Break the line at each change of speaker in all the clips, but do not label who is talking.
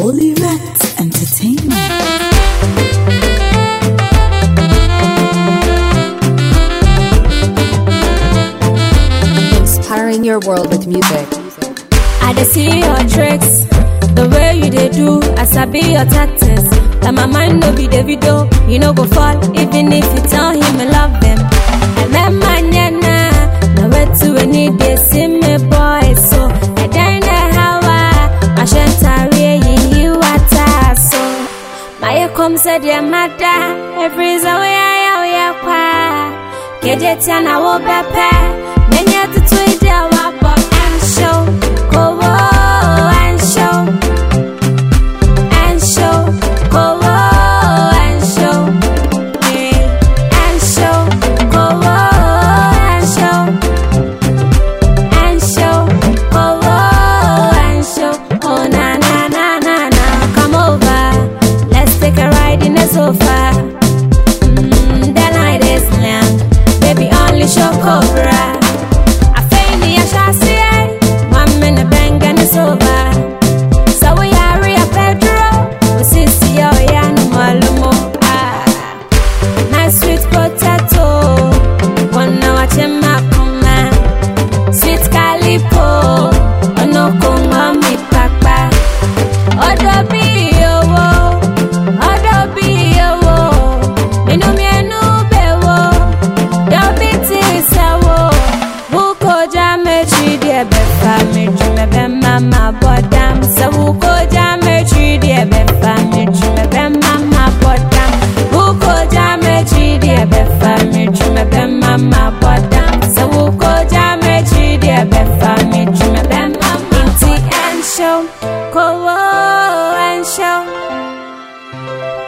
Holy Rats Entertainment.
inspiring your world with music.
I dey see your tricks, the way you dey do, I sabi your tactics. That my mind no be Davido, oh, you no go fall even if you tell him I love him. I met my nana, now to any day kumsaidia mada every zawe yao yakwa kejetia na wobepe Bishop Cobra. go and show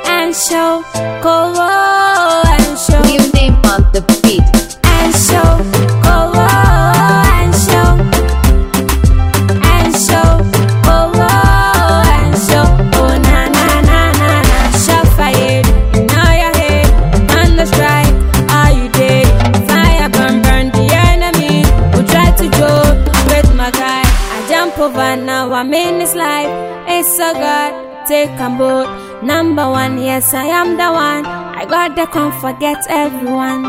and show go over now. I'm in this life. It's a God, take a boat. Number one, yes, I am the one. I got the comfort, get everyone.